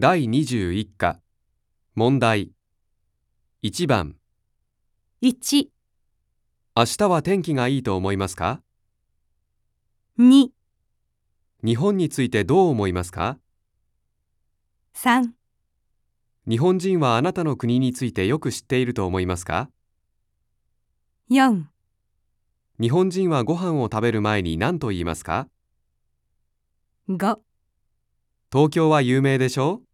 第21課。問題。1番。1、明日は天気がいいと思いますか？2、日本についてどう思いますか？3、日本人はあなたの国についてよく知っていると思いますか？4、日本人はご飯を食べる前に何と言いますか？5東京は有名でしょう？